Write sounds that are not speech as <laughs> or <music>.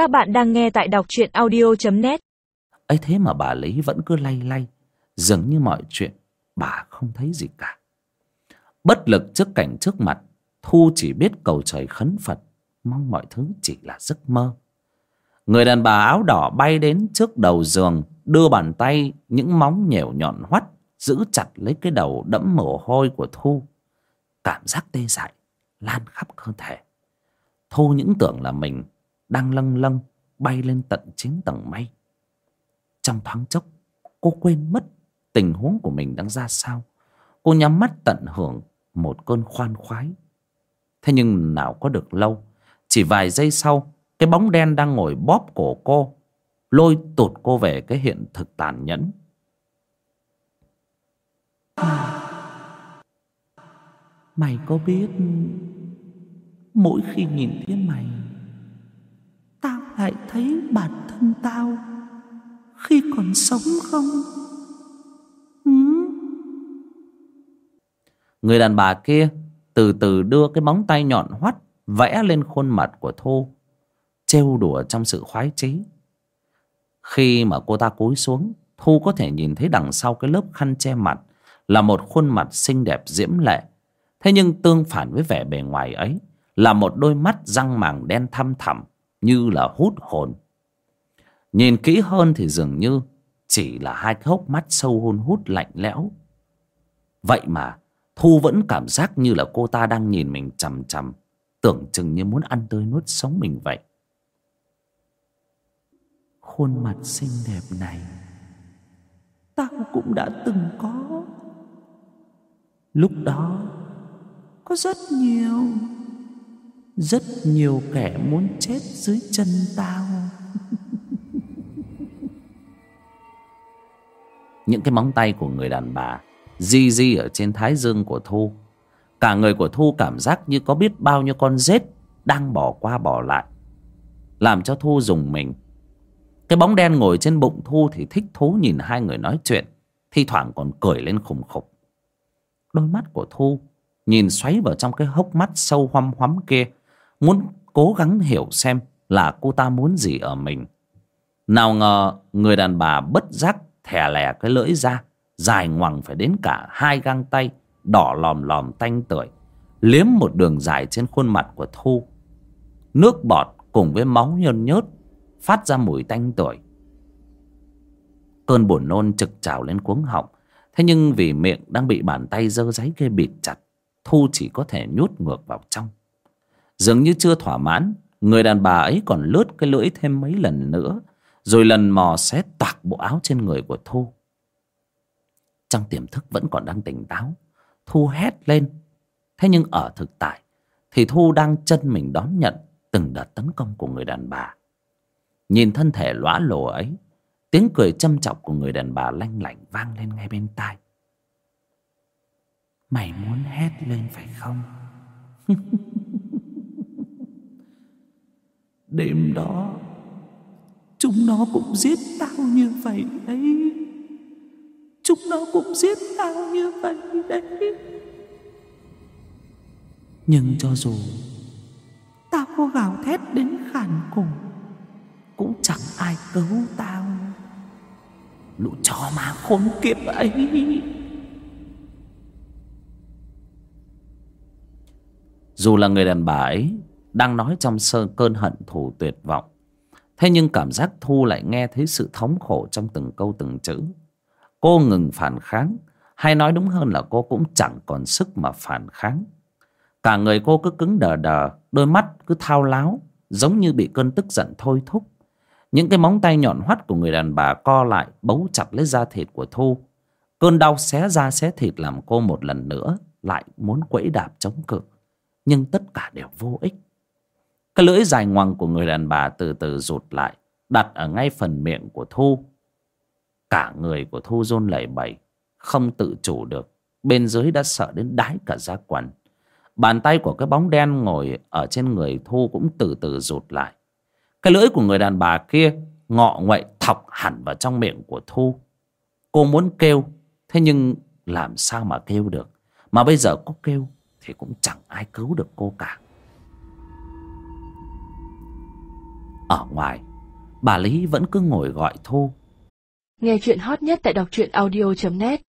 Các bạn đang nghe tại đọc truyện audio.net ấy thế mà bà Lý vẫn cứ lay lay, Dường như mọi chuyện bà không thấy gì cả. Bất lực trước cảnh trước mặt, Thu chỉ biết cầu trời khấn Phật, Mong mọi thứ chỉ là giấc mơ. Người đàn bà áo đỏ bay đến trước đầu giường, Đưa bàn tay, những móng nhẻo nhọn hoắt, Giữ chặt lấy cái đầu đẫm mồ hôi của Thu. Cảm giác tê dại, Lan khắp cơ thể. Thu những tưởng là mình đang lâng lâng Bay lên tận chín tầng mây Trong thoáng chốc, Cô quên mất tình huống của mình đang ra sao. Cô nhắm mắt tận hưởng Một cơn khoan khoái. Thế nhưng nào có được lâu, Chỉ vài giây sau, Cái bóng đen đang ngồi bóp cổ cô, Lôi tụt cô về cái hiện thực tàn nhẫn. Mày có biết Mỗi khi nhìn thấy mày lại thấy bản thân tao Khi còn sống không? Ừ? Người đàn bà kia Từ từ đưa cái móng tay nhọn hoắt Vẽ lên khuôn mặt của Thu, Trêu đùa trong sự khoái chí. Khi mà cô ta cúi xuống, Thu có thể nhìn thấy đằng sau cái lớp khăn che mặt Là một khuôn mặt xinh đẹp diễm lệ. Thế nhưng tương phản với vẻ bề ngoài ấy Là một đôi mắt răng màng đen thăm thẳm. Như là hút hồn. Nhìn kỹ hơn thì dường như Chỉ là hai cái hốc mắt sâu hun hút lạnh lẽo. Vậy mà Thu vẫn cảm giác như là cô ta đang nhìn mình chằm chằm, Tưởng chừng như muốn ăn tươi nuốt sống mình vậy. Khuôn mặt xinh đẹp này Tao cũng đã từng có. Lúc đó, Có rất nhiều rất nhiều kẻ muốn chết dưới chân tao. Những cái móng tay của người đàn bà, Di di ở trên thái dương của Thu. Cả người của Thu cảm giác như có biết bao nhiêu con rết Đang bỏ qua bỏ lại, Làm cho Thu dùng mình. Cái bóng đen ngồi trên bụng Thu Thì thích thú nhìn hai người nói chuyện, Thi thoảng còn cười lên khùng khục. Đôi mắt của Thu Nhìn xoáy vào trong cái hốc mắt sâu hoăm hoắm kia Muốn cố gắng hiểu xem Là cô ta muốn gì ở mình. Nào ngờ, Người đàn bà bất giác Thè lè cái lưỡi ra, Dài ngoằng phải đến cả hai găng tay, Đỏ lòm lòm tanh tưởi, Liếm một đường dài trên khuôn mặt của Thu. Nước bọt cùng với máu nhơn nhớt Phát ra mùi tanh tưởi. Cơn buồn nôn trực trào lên cuống họng, Thế nhưng vì miệng đang bị bàn tay dơ giấy kia bịt chặt, Thu chỉ có thể nhốt ngược vào trong. Dường như chưa thỏa mãn, Người đàn bà ấy còn lướt cái lưỡi thêm mấy lần nữa, Rồi lần mò xé toạc bộ áo trên người của Thu. Trong tiềm thức vẫn còn đang tỉnh táo, Thu hét lên. Thế nhưng ở thực tại Thì Thu đang chân mình đón nhận Từng đợt tấn công của người đàn bà. Nhìn thân thể lõa lồ ấy, Tiếng cười châm chọc của người đàn bà lanh lảnh vang lên ngay bên tai. Mày muốn hét lên phải không? <laughs> Đêm đó. Chúng nó cũng giết tao như vậy đấy. Chúng nó cũng giết tao như vậy đấy. Nhưng cho dù Tao có gào thét đến khàn cổ Cũng chẳng ai cứu tao. Lũ chó má khốn kiếp ấy. Dù là người đàn bà ấy đang nói trong sơ cơn hận thù tuyệt vọng. Thế nhưng cảm giác Thu lại nghe thấy sự thống khổ trong từng câu từng chữ. Cô ngừng phản kháng, Hay nói đúng hơn là cô cũng chẳng còn sức mà phản kháng. Cả người cô cứ cứng đờ đờ, Đôi mắt cứ thao láo, Giống như bị cơn tức giận thôi thúc. Những cái móng tay nhọn hoắt của người đàn bà co lại, Bấu chặt lấy da thịt của Thu. Cơn đau xé da xé thịt làm cô một lần nữa Lại muốn quẫy đạp chống cự. Nhưng tất cả đều vô ích. Cái lưỡi dài ngoằng của người đàn bà từ từ rụt lại, Đặt ở ngay phần miệng của Thu. Cả người của Thu rôn lẩy bẩy, Không tự chủ được. Bên dưới đã sợ đến đái cả da quần. Bàn tay của cái bóng đen ngồi Ở trên người Thu cũng từ từ rụt lại. Cái lưỡi của người đàn bà kia Ngọ nguậy thọc hẳn vào trong miệng của Thu. Cô muốn kêu, Thế nhưng làm sao mà kêu được? Mà bây giờ có kêu Thì cũng chẳng ai cứu được cô cả. Ở ngoài. Bà lý vẫn cứ ngồi gọi thu Nghe chuyện hot nhất tại đọc truyện audio.net